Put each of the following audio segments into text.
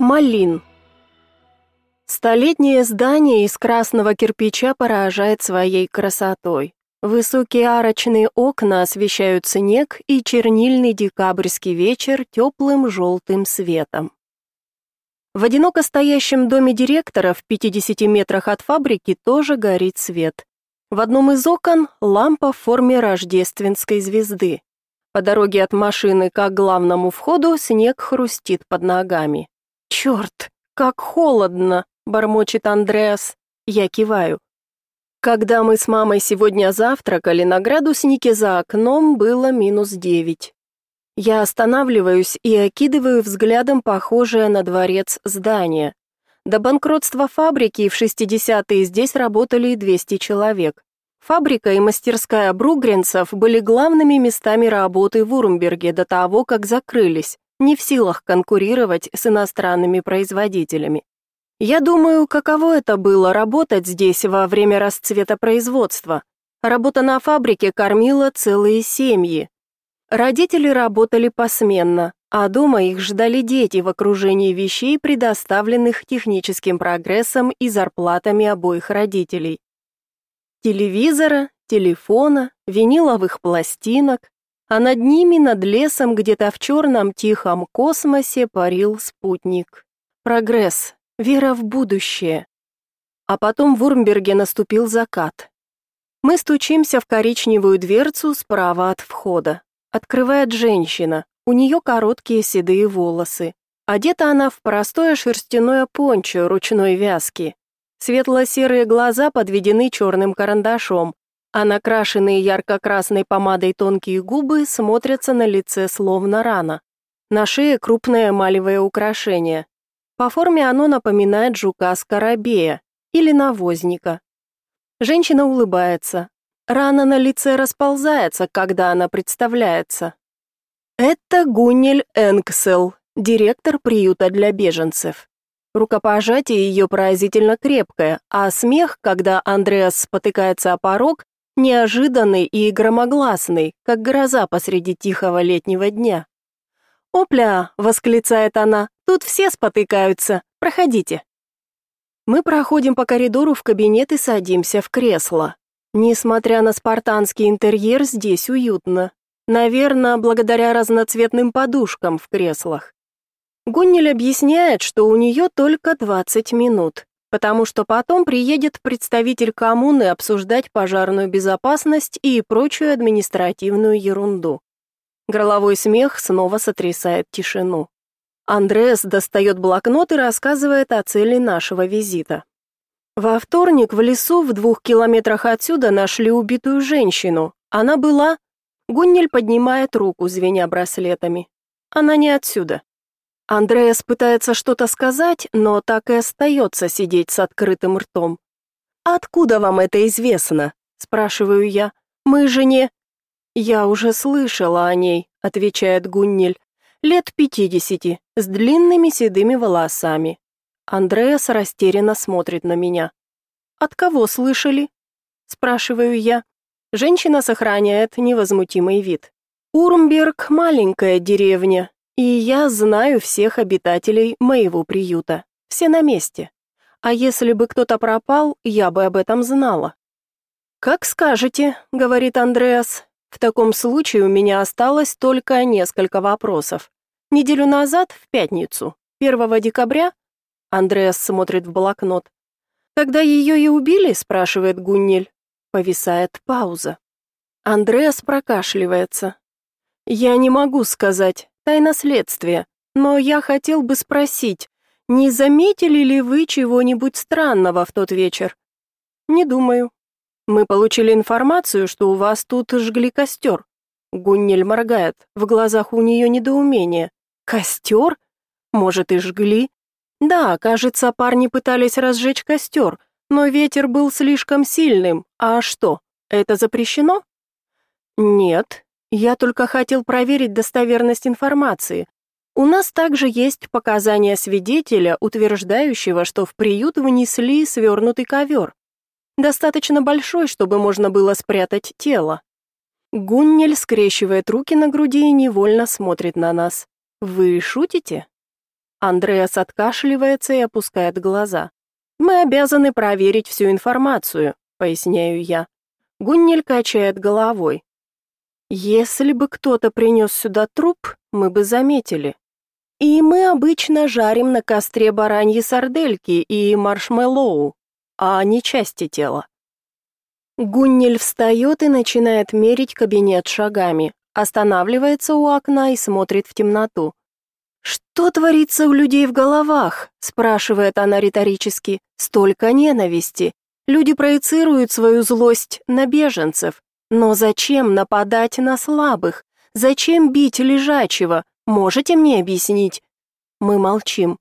Малин. Столетнее здание из красного кирпича поражает своей красотой. Высокие арочные окна освещают снег и чернильный декабрьский вечер теплым желтым светом. В одиноко стоящем доме директора в 50 метрах от фабрики тоже горит свет. В одном из окон лампа в форме рождественской звезды. По дороге от машины к главному входу снег хрустит под ногами. «Черт, как холодно!» — бормочет Андреас. Я киваю. Когда мы с мамой сегодня завтракали, на градуснике за окном было минус девять. Я останавливаюсь и окидываю взглядом похожее на дворец здание. До банкротства фабрики в 60-е здесь работали 200 человек. Фабрика и мастерская Бругренцев были главными местами работы в Урмберге до того, как закрылись не в силах конкурировать с иностранными производителями. Я думаю, каково это было работать здесь во время расцвета производства. Работа на фабрике кормила целые семьи. Родители работали посменно, а дома их ждали дети в окружении вещей, предоставленных техническим прогрессом и зарплатами обоих родителей. Телевизора, телефона, виниловых пластинок, а над ними, над лесом, где-то в черном тихом космосе парил спутник. Прогресс, вера в будущее. А потом в Урмберге наступил закат. Мы стучимся в коричневую дверцу справа от входа. Открывает женщина, у нее короткие седые волосы. Одета она в простое шерстяное пончо ручной вязки. Светло-серые глаза подведены черным карандашом, а накрашенные ярко-красной помадой тонкие губы смотрятся на лице словно рана. На шее крупное эмалевое украшение. По форме оно напоминает жука-скоробея или навозника. Женщина улыбается. Рана на лице расползается, когда она представляется. Это Гуннель Энксел, директор приюта для беженцев. Рукопожатие ее поразительно крепкое, а смех, когда Андреас спотыкается о порог, неожиданный и громогласный, как гроза посреди тихого летнего дня. «Опля!» — восклицает она. «Тут все спотыкаются. Проходите». Мы проходим по коридору в кабинет и садимся в кресло. Несмотря на спартанский интерьер, здесь уютно. Наверное, благодаря разноцветным подушкам в креслах. Гуннель объясняет, что у нее только 20 минут потому что потом приедет представитель коммуны обсуждать пожарную безопасность и прочую административную ерунду. Горловой смех снова сотрясает тишину. Андреас достает блокнот и рассказывает о цели нашего визита. Во вторник в лесу в двух километрах отсюда нашли убитую женщину. Она была... Гуннель поднимает руку, звеня браслетами. Она не отсюда. Андреас пытается что-то сказать, но так и остается сидеть с открытым ртом. «Откуда вам это известно?» – спрашиваю я. «Мы же не...» «Я уже слышала о ней», – отвечает Гуннель. «Лет пятидесяти, с длинными седыми волосами». Андреас растерянно смотрит на меня. «От кого слышали?» – спрашиваю я. Женщина сохраняет невозмутимый вид. «Урмберг – маленькая деревня, и я знаю всех обитателей моего приюта. Все на месте. А если бы кто-то пропал, я бы об этом знала. Как скажете, говорит Андреас. В таком случае у меня осталось только несколько вопросов. Неделю назад, в пятницу, 1 декабря, Андреас смотрит в блокнот. Когда ее и убили, спрашивает Гуннель. Повисает пауза. Андреас прокашливается. Я не могу сказать тайна следствия. Но я хотел бы спросить, не заметили ли вы чего-нибудь странного в тот вечер? Не думаю. Мы получили информацию, что у вас тут жгли костер. Гуннель моргает, в глазах у нее недоумение. Костер? Может, и жгли? Да, кажется, парни пытались разжечь костер, но ветер был слишком сильным. А что, это запрещено? Нет, я только хотел проверить достоверность информации. У нас также есть показания свидетеля, утверждающего, что в приют внесли свернутый ковер. Достаточно большой, чтобы можно было спрятать тело. Гуннель скрещивает руки на груди и невольно смотрит на нас. Вы шутите? Андреас откашливается и опускает глаза. «Мы обязаны проверить всю информацию», — поясняю я. Гуннель качает головой. «Если бы кто-то принес сюда труп, мы бы заметили. И мы обычно жарим на костре бараньи сардельки и маршмеллоу, а не части тела». Гуннель встает и начинает мерить кабинет шагами, останавливается у окна и смотрит в темноту. «Что творится у людей в головах?» – спрашивает она риторически. «Столько ненависти. Люди проецируют свою злость на беженцев. Но зачем нападать на слабых? Зачем бить лежачего? Можете мне объяснить?» Мы молчим.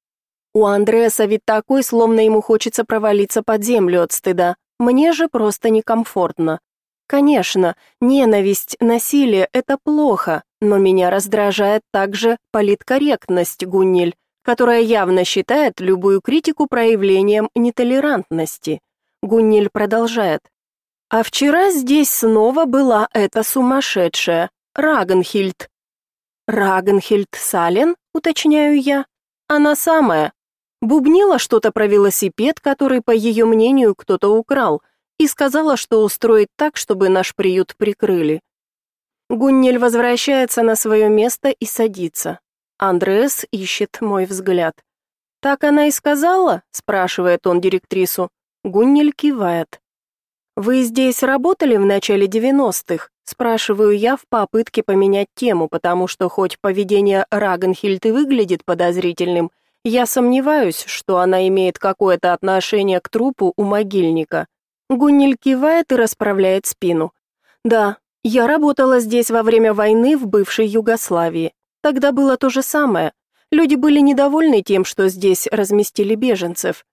У Андреаса вид такой, словно ему хочется провалиться под землю от стыда. Мне же просто некомфортно. Конечно, ненависть, насилие – это плохо, но меня раздражает также политкорректность Гуннель, которая явно считает любую критику проявлением нетолерантности. Гуннель продолжает. А вчера здесь снова была эта сумасшедшая, Рагенхильд. Рагенхильд Сален, уточняю я. Она самая. Бубнила что-то про велосипед, который, по ее мнению, кто-то украл, и сказала, что устроит так, чтобы наш приют прикрыли. Гуннель возвращается на свое место и садится. Андреас ищет мой взгляд. «Так она и сказала?» – спрашивает он директрису. Гуннель кивает. «Вы здесь работали в начале 90-х?» – спрашиваю я в попытке поменять тему, потому что хоть поведение Рагенхильд и выглядит подозрительным, я сомневаюсь, что она имеет какое-то отношение к трупу у могильника. Гуннель кивает и расправляет спину. «Да, я работала здесь во время войны в бывшей Югославии. Тогда было то же самое. Люди были недовольны тем, что здесь разместили беженцев.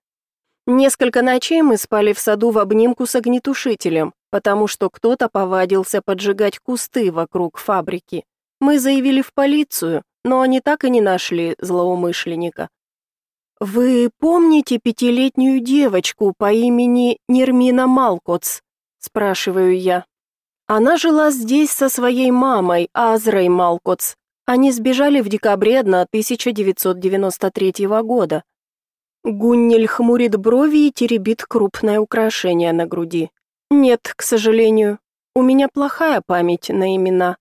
Несколько ночей мы спали в саду в обнимку с огнетушителем, потому что кто-то повадился поджигать кусты вокруг фабрики. Мы заявили в полицию, но они так и не нашли злоумышленника. Вы помните пятилетнюю девочку по имени Нермина Малкоц? спрашиваю я. Она жила здесь со своей мамой, Азрой Малкоц. Они сбежали в декабре 1993 года. Гуннель хмурит брови и теребит крупное украшение на груди. Нет, к сожалению, у меня плохая память на имена.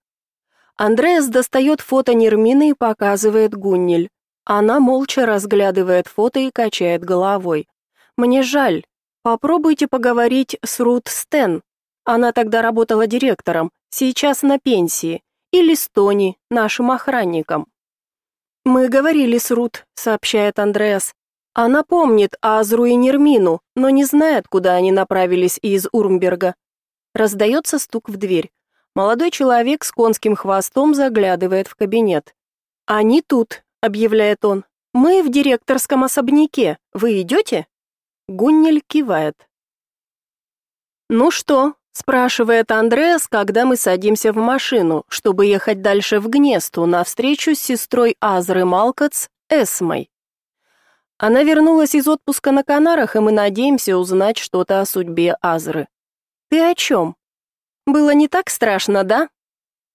Андреас достает фото Нермины и показывает Гуннель. Она молча разглядывает фото и качает головой. Мне жаль. Попробуйте поговорить с Рут Стен, она тогда работала директором, сейчас на пенсии, или с Тони, нашим охранником. Мы говорили с Рут, сообщает Андреас. Она помнит Азру и Нермину, но не знает, куда они направились из Урмберга. Раздается стук в дверь. Молодой человек с конским хвостом заглядывает в кабинет. «Они тут», — объявляет он. «Мы в директорском особняке. Вы идете?» Гуннель кивает. «Ну что, спрашивает Андреас, когда мы садимся в машину, чтобы ехать дальше в Гнесту на встречу с сестрой Азры Малкац, Эсмой. Она вернулась из отпуска на Канарах, и мы надеемся узнать что-то о судьбе Азры. Ты о чем? Было не так страшно, да?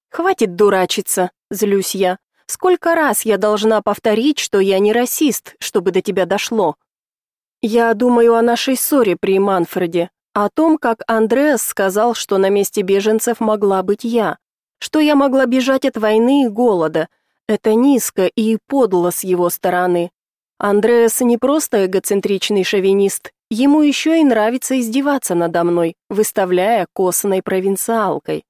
Хватит дурачиться, злюсь я. Сколько раз я должна повторить, что я не расист, чтобы до тебя дошло? Я думаю о нашей ссоре при Манфреде, о том, как Андреас сказал, что на месте беженцев могла быть я, что я могла бежать от войны и голода. Это низко и подло с его стороны. Андреас не просто эгоцентричный шовинист, ему еще и нравится издеваться надо мной, выставляя косной провинциалкой.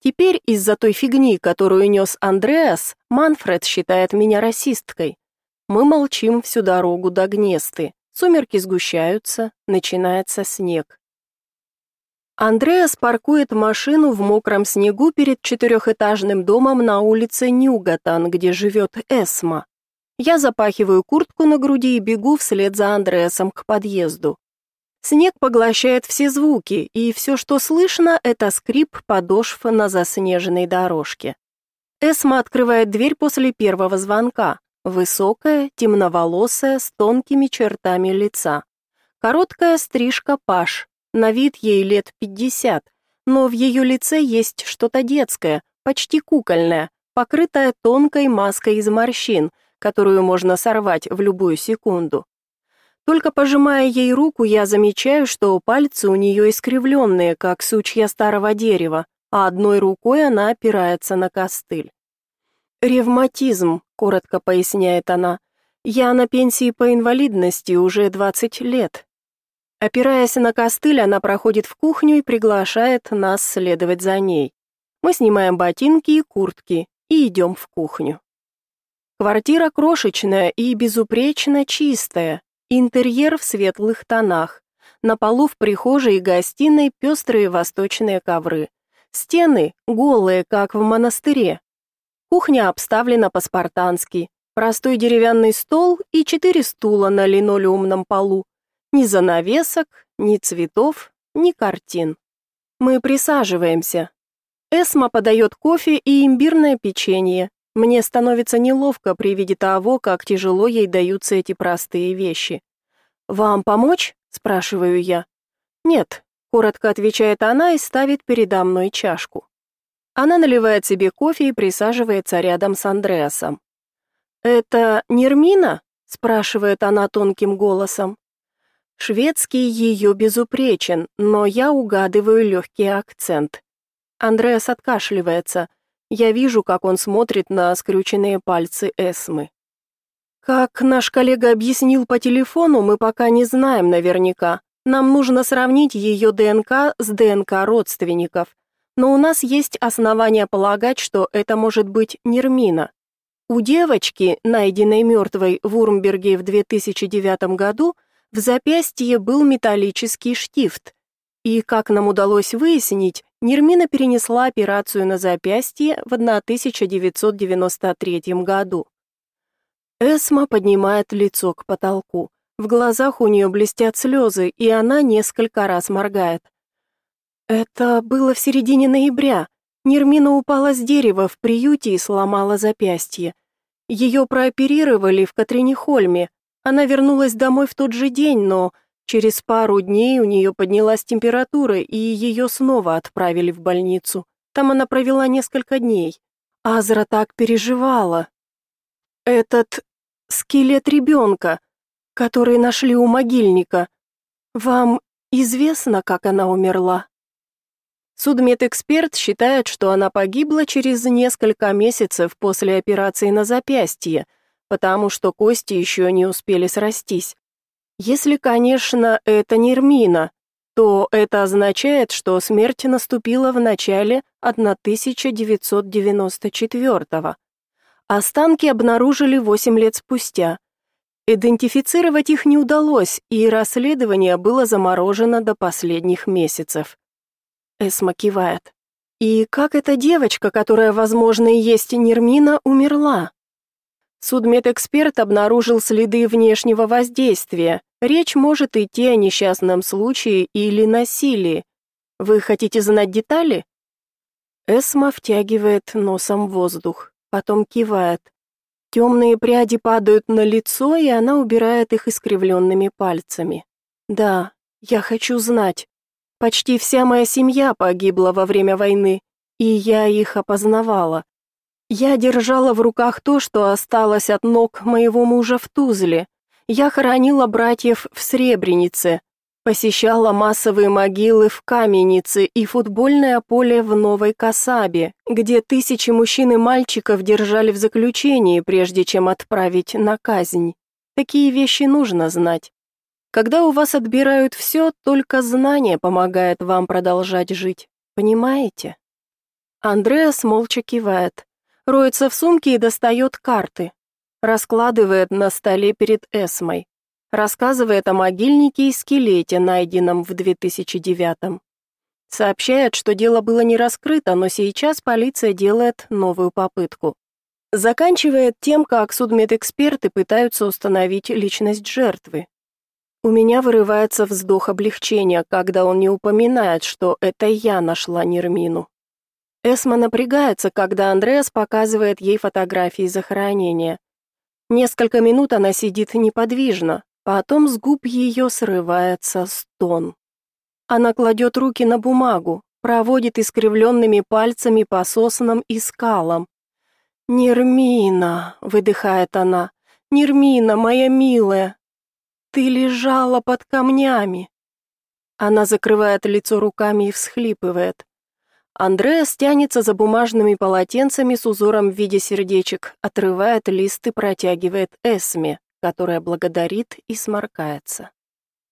Теперь из-за той фигни, которую нес Андреас, Манфред считает меня расисткой. Мы молчим всю дорогу до Гнесты. Сумерки сгущаются, начинается снег. Андреас паркует машину в мокром снегу перед четырехэтажным домом на улице Нюгатан, где живет Эсма. Я запахиваю куртку на груди и бегу вслед за Андреасом к подъезду. Снег поглощает все звуки, и все, что слышно, это скрип подошв на заснеженной дорожке. Эсма открывает дверь после первого звонка. Высокая, темноволосая, с тонкими чертами лица. Короткая стрижка паш, на вид ей лет пятьдесят, но в ее лице есть что-то детское, почти кукольное, покрытое тонкой маской из морщин, которую можно сорвать в любую секунду. Только пожимая ей руку, я замечаю, что пальцы у нее искривленные, как сучья старого дерева, а одной рукой она опирается на костыль. «Ревматизм», — коротко поясняет она. «Я на пенсии по инвалидности уже 20 лет». Опираясь на костыль, она проходит в кухню и приглашает нас следовать за ней. Мы снимаем ботинки и куртки и идем в кухню. Квартира крошечная и безупречно чистая, интерьер в светлых тонах. На полу в прихожей и гостиной пестрые восточные ковры. Стены голые, как в монастыре. Кухня обставлена по-спартански. Простой деревянный стол и четыре стула на линолеумном полу. Ни занавесок, ни цветов, ни картин. Мы присаживаемся. Эсма подает кофе и имбирное печенье. Мне становится неловко при виде того, как тяжело ей даются эти простые вещи. «Вам помочь?» – спрашиваю я. «Нет», – коротко отвечает она и ставит передо мной чашку. Она наливает себе кофе и присаживается рядом с Андреасом. «Это Нермина?» – спрашивает она тонким голосом. Шведский ее безупречен, но я угадываю легкий акцент. Андреас откашливается. Я вижу, как он смотрит на скрюченные пальцы Эсмы. Как наш коллега объяснил по телефону, мы пока не знаем наверняка. Нам нужно сравнить ее ДНК с ДНК родственников. Но у нас есть основания полагать, что это может быть Нермина. У девочки, найденной мертвой в Урмберге в 2009 году, в запястье был металлический штифт. И, как нам удалось выяснить, Нермина перенесла операцию на запястье в 1993 году. Эсма поднимает лицо к потолку. В глазах у нее блестят слезы, и она несколько раз моргает. Это было в середине ноября. Нермина упала с дерева в приюте и сломала запястье. Ее прооперировали в Катринихольме. Она вернулась домой в тот же день, но Через пару дней у нее поднялась температура, и ее снова отправили в больницу. Там она провела несколько дней. Азра так переживала. Этот скелет ребенка, который нашли у могильника. Вам известно, как она умерла? Судмедэксперт считает, что она погибла через несколько месяцев после операции на запястье, потому что кости еще не успели срастись. Если, конечно, это не Нермина, то это означает, что смерть наступила в начале 1994-го. Останки обнаружили 8 лет спустя. Идентифицировать их не удалось, и расследование было заморожено до последних месяцев. Эсма кивает. И как эта девочка, которая, возможно, и есть Нермина, умерла? Судмедэксперт обнаружил следы внешнего воздействия, Речь может идти о несчастном случае или насилии. Вы хотите знать детали? Эсма втягивает носом воздух, потом кивает. Темные пряди падают на лицо, и она убирает их искривленными пальцами. Да, я хочу знать. Почти вся моя семья погибла во время войны, и я их опознавала. Я держала в руках то, что осталось от ног моего мужа в Тузле, я хоронила братьев в Сребренице, посещала массовые могилы в Каменице и футбольное поле в Новой Касабе, где тысячи мужчин и мальчиков держали в заключении, прежде чем отправить на казнь. Такие вещи нужно знать. Когда у вас отбирают все, только знание помогает вам продолжать жить. Понимаете? Андреас молча кивает, роется в сумке и достает карты раскладывает на столе перед Эсмой, рассказывает о могильнике и скелете, найденном в 2009-м. Сообщает, что дело было не раскрыто, но сейчас полиция делает новую попытку. Заканчивает тем, как судмедэксперты пытаются установить личность жертвы. У меня вырывается вздох облегчения, когда он не упоминает, что это я нашла Нермину. Эсма напрягается, когда Андреас показывает ей фотографии захоронения. Несколько минут она сидит неподвижно, потом с губ ее срывается стон. Она кладет руки на бумагу, проводит искривленными пальцами по соснам и скалам. «Нермина», — выдыхает она, — «Нермина, моя милая, ты лежала под камнями». Она закрывает лицо руками и всхлипывает. Андреас тянется за бумажными полотенцами с узором в виде сердечек, отрывает лист и протягивает Эсме, которая благодарит и сморкается.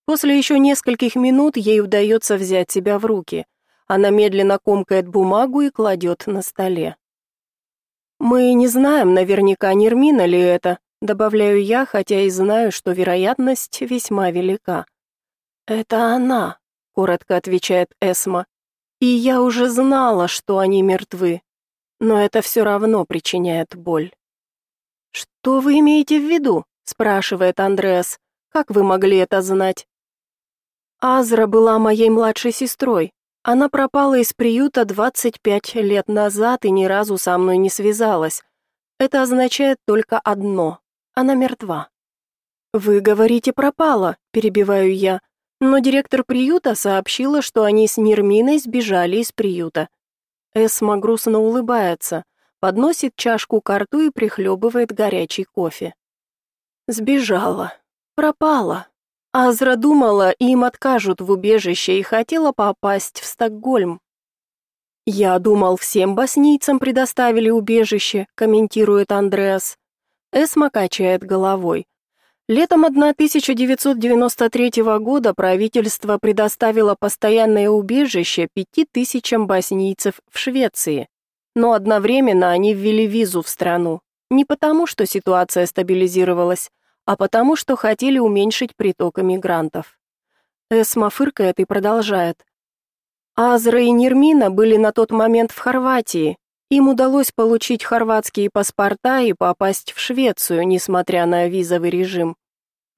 После еще нескольких минут ей удается взять себя в руки. Она медленно комкает бумагу и кладет на столе. «Мы не знаем наверняка, Нермина ли это», добавляю я, хотя и знаю, что вероятность весьма велика. «Это она», — коротко отвечает Эсма. «И я уже знала, что они мертвы, но это все равно причиняет боль». «Что вы имеете в виду?» — спрашивает Андреас. «Как вы могли это знать?» Азра была моей младшей сестрой. Она пропала из приюта 25 лет назад и ни разу со мной не связалась. Это означает только одно — она мертва. «Вы говорите, пропала», — перебиваю я, но директор приюта сообщила, что они с Нерминой сбежали из приюта. Эсма грустно улыбается, подносит чашку к рту и прихлебывает горячий кофе. «Сбежала. Пропала. Азра думала, им откажут в убежище и хотела попасть в Стокгольм. «Я думал, всем боснийцам предоставили убежище», комментирует Андреас. Эсма качает головой. Летом 1993 года правительство предоставило постоянное убежище пяти тысячам боснийцев в Швеции, но одновременно они ввели визу в страну. Не потому, что ситуация стабилизировалась, а потому что хотели уменьшить приток иммигрантов. Эсма фыркает и продолжает. Азра и Нермина были на тот момент в Хорватии. Им удалось получить хорватские паспорта и попасть в Швецию, несмотря на визовый режим.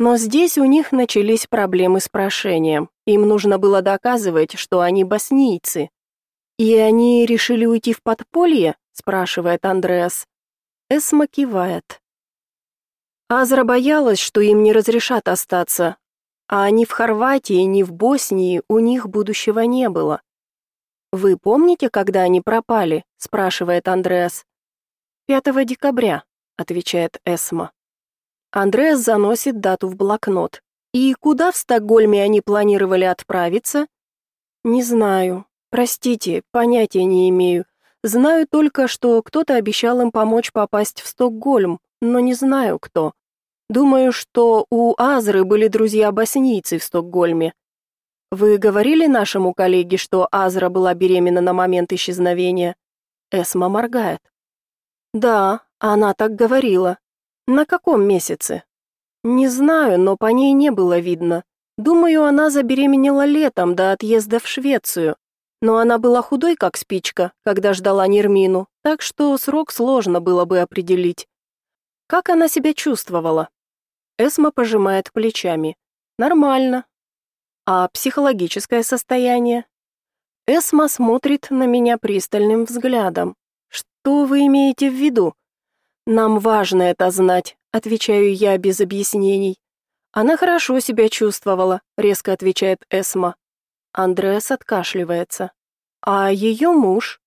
Но здесь у них начались проблемы с прошением. Им нужно было доказывать, что они боснийцы. «И они решили уйти в подполье?» – спрашивает Андреас. Эсма кивает. Азра боялась, что им не разрешат остаться, а ни в Хорватии, ни в Боснии у них будущего не было. «Вы помните, когда они пропали?» – спрашивает Андреас. «5 декабря», – отвечает Эсма. Андреас заносит дату в блокнот. «И куда в Стокгольме они планировали отправиться?» «Не знаю. Простите, понятия не имею. Знаю только, что кто-то обещал им помочь попасть в Стокгольм, но не знаю, кто. Думаю, что у Азры были друзья-боснийцы в Стокгольме. Вы говорили нашему коллеге, что Азра была беременна на момент исчезновения? Эсма моргает. Да, она так говорила. На каком месяце? Не знаю, но по ней не было видно. Думаю, она забеременела летом до отъезда в Швецию. Но она была худой, как спичка, когда ждала Нермину, так что срок сложно было бы определить. Как она себя чувствовала? Эсма пожимает плечами. Нормально. А психологическое состояние? Эсма смотрит на меня пристальным взглядом. Что вы имеете в виду? Нам важно это знать, отвечаю я без объяснений. Она хорошо себя чувствовала, резко отвечает Эсма. Андреас откашливается. А ее муж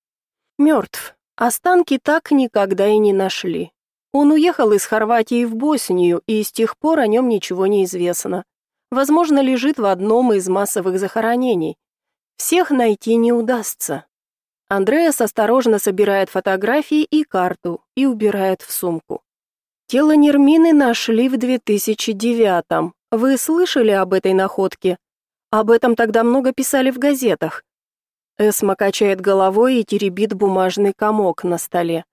мертв. Останки так никогда и не нашли. Он уехал из Хорватии в Боснию, и с тех пор о нем ничего не известно. Возможно, лежит в одном из массовых захоронений. Всех найти не удастся. Андреас осторожно собирает фотографии и карту и убирает в сумку. Тело Нермины нашли в 2009-м. Вы слышали об этой находке? Об этом тогда много писали в газетах. Эсма качает головой и теребит бумажный комок на столе.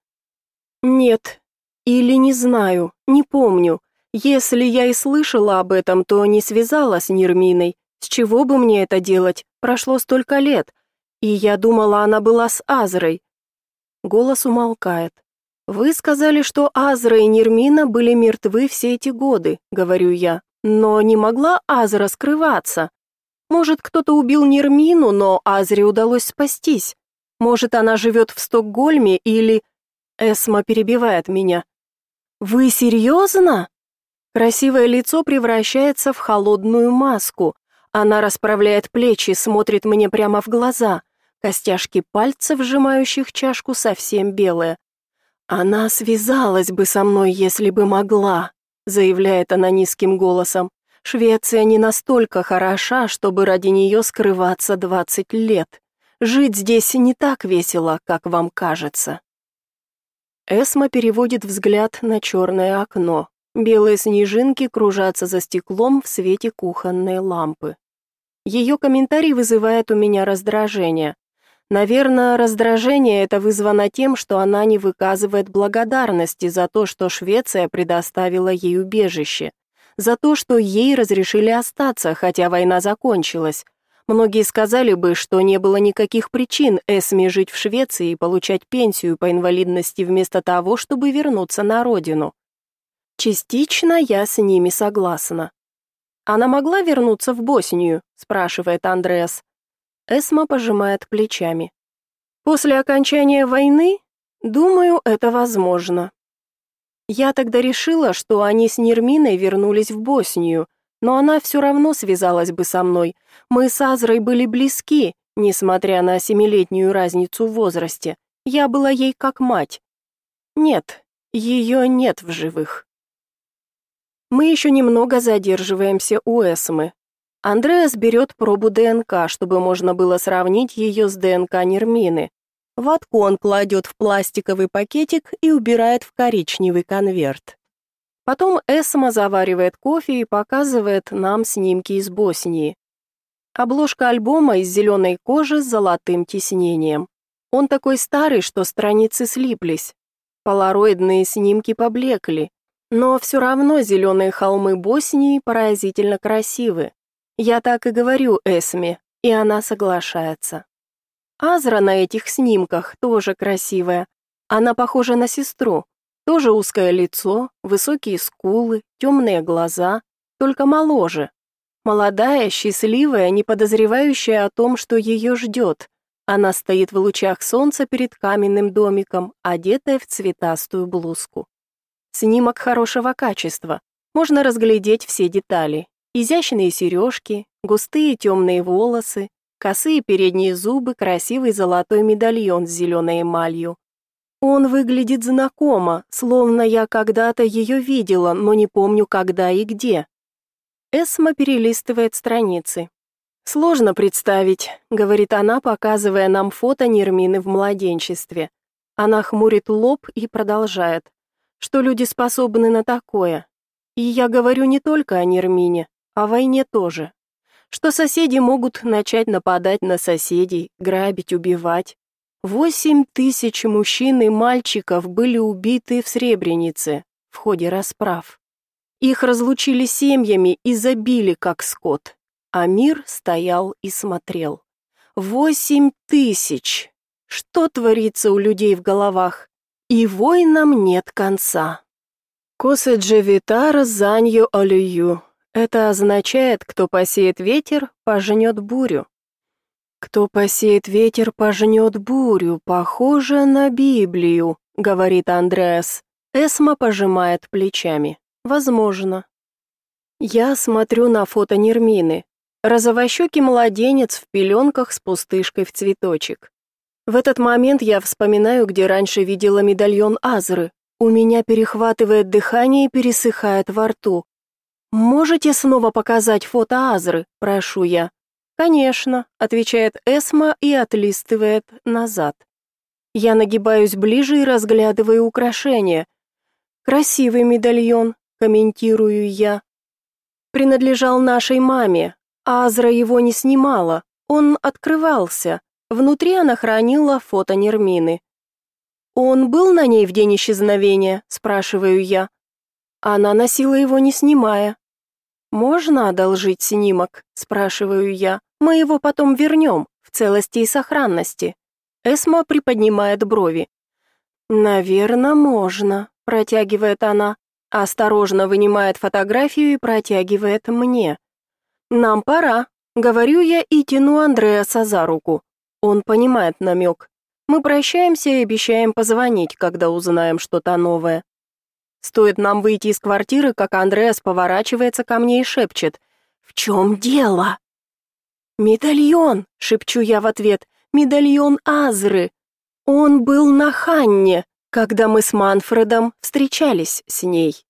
Нет, или не знаю, не помню. Если я и слышала об этом, то не связала с Нерминой. С чего бы мне это делать? Прошло столько лет. И я думала, она была с Азрой. Голос умолкает. Вы сказали, что Азра и Нермина были мертвы все эти годы, говорю я. Но не могла Азра скрываться. Может, кто-то убил Нермину, но Азре удалось спастись. Может, она живет в Стокгольме или... Эсма перебивает меня. «Вы серьезно?» Красивое лицо превращается в холодную маску. Она расправляет плечи, смотрит мне прямо в глаза. Костяшки пальцев, сжимающих чашку, совсем белые. Она связалась бы со мной, если бы могла, заявляет она низким голосом. Швеция не настолько хороша, чтобы ради нее скрываться двадцать лет. Жить здесь не так весело, как вам кажется. Эсма переводит взгляд на черное окно. Белые снежинки кружатся за стеклом в свете кухонной лампы. Ее комментарий вызывает у меня раздражение. Наверное, раздражение это вызвано тем, что она не выказывает благодарности за то, что Швеция предоставила ей убежище, за то, что ей разрешили остаться, хотя война закончилась. Многие сказали бы, что не было никаких причин Эсме жить в Швеции и получать пенсию по инвалидности вместо того, чтобы вернуться на родину. Частично я с ними согласна. Она могла вернуться в Боснию, спрашивает Андреас. Эсма пожимает плечами. После окончания войны, думаю, это возможно. Я тогда решила, что они с Нерминой вернулись в Боснию, но она все равно связалась бы со мной. Мы с Азрой были близки, несмотря на семилетнюю разницу в возрасте. Я была ей как мать. Нет, ее нет в живых. Мы еще немного задерживаемся у Эсмы. Андреас берет пробу ДНК, чтобы можно было сравнить ее с ДНК Нермины. Ватку он кладет в пластиковый пакетик и убирает в коричневый конверт. Потом Эсма заваривает кофе и показывает нам снимки из Боснии. Обложка альбома из зеленой кожи с золотым тиснением. Он такой старый, что страницы слиплись. Полароидные снимки поблекли, но все равно зеленые холмы Боснии поразительно красивы. Я так и говорю Эсме, и она соглашается. Азра на этих снимках тоже красивая. Она похожа на сестру. Тоже узкое лицо, высокие скулы, темные глаза, только моложе. Молодая, счастливая, не подозревающая о том, что ее ждет. Она стоит в лучах солнца перед каменным домиком, одетая в цветастую блузку. Снимок хорошего качества. Можно разглядеть все детали. Изящные сережки, густые темные волосы, косые передние зубы, красивый золотой медальон с зеленой эмалью. Он выглядит знакомо, словно я когда-то ее видела, но не помню когда и где. Эсма перелистывает страницы. «Сложно представить», — говорит она, показывая нам фото Нермины в младенчестве. Она хмурит лоб и продолжает что люди способны на такое. И я говорю не только о Нермине, о войне тоже. Что соседи могут начать нападать на соседей, грабить, убивать. Восемь тысяч мужчин и мальчиков были убиты в Сребренице в ходе расправ. Их разлучили семьями и забили, как скот. А мир стоял и смотрел. Восемь тысяч! Что творится у людей в головах? И войнам нет конца. Косы джевитар занью алюю. Это означает, кто посеет ветер, пожнет бурю. Кто посеет ветер, пожнет бурю, похоже на Библию, говорит Андреас. Эсма пожимает плечами. Возможно. Я смотрю на фото Нермины. Розовощекий младенец в пеленках с пустышкой в цветочек. В этот момент я вспоминаю, где раньше видела медальон Азры. У меня перехватывает дыхание и пересыхает во рту. «Можете снова показать фото Азры?» – прошу я. «Конечно», – отвечает Эсма и отлистывает назад. Я нагибаюсь ближе и разглядываю украшение. «Красивый медальон», – комментирую я. «Принадлежал нашей маме. Азра его не снимала. Он открывался. Внутри она хранила фото Нермины. «Он был на ней в день исчезновения?» – спрашиваю я. Она носила его, не снимая. «Можно одолжить снимок?» – спрашиваю я. «Мы его потом вернем, в целости и сохранности». Эсма приподнимает брови. «Наверное, можно», – протягивает она. Осторожно вынимает фотографию и протягивает мне. «Нам пора», — говорю я и тяну Андреаса за руку. Он понимает намек. Мы прощаемся и обещаем позвонить, когда узнаем что-то новое. Стоит нам выйти из квартиры, как Андреас поворачивается ко мне и шепчет. «В чем дело?» «Медальон!» — шепчу я в ответ. «Медальон Азры! Он был на Ханне! когда мы с Манфредом встречались с ней.